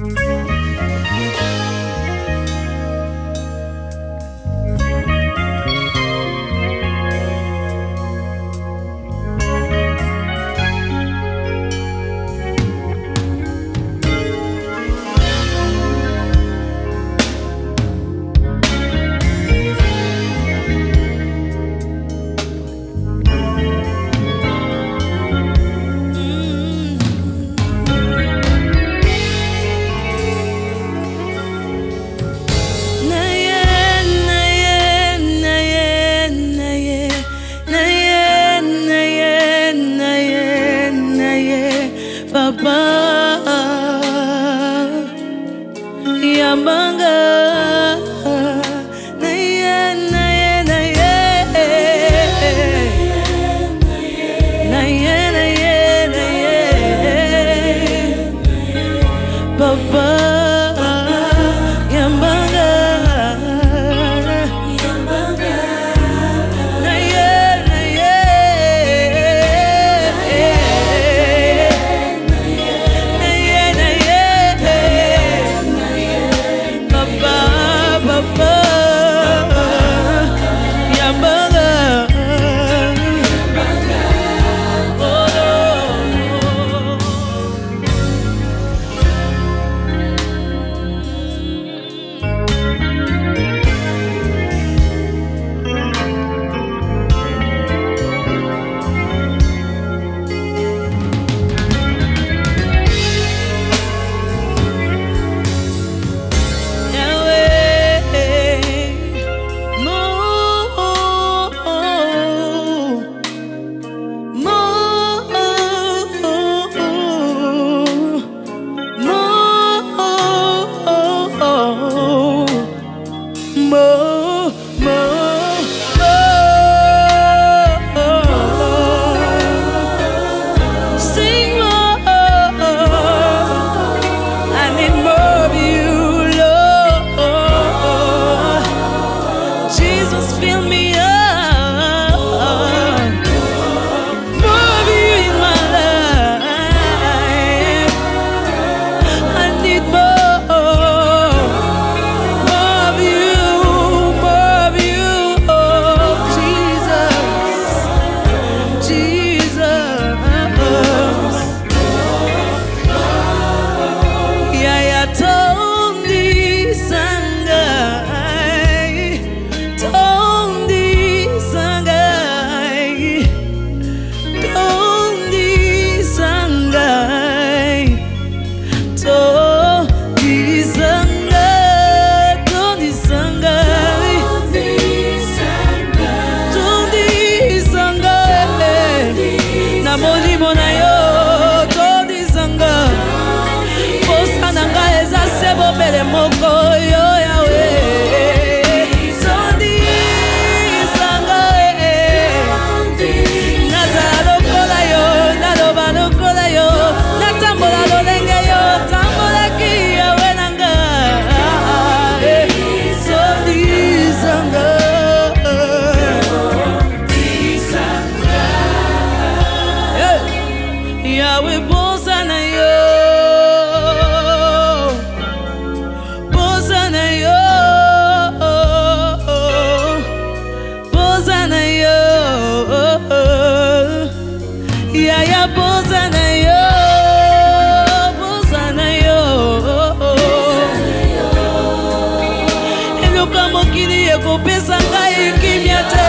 Música wanga Bye-bye. love. ezale moko yo yawe sondisanga eh, eh. nazala lokola yo naloba lokola yo natambola lolenge yo tambolaki yawe nanga sondisanga eh, yawe mposa na yo yoka mokili ekopesa ngai kimia te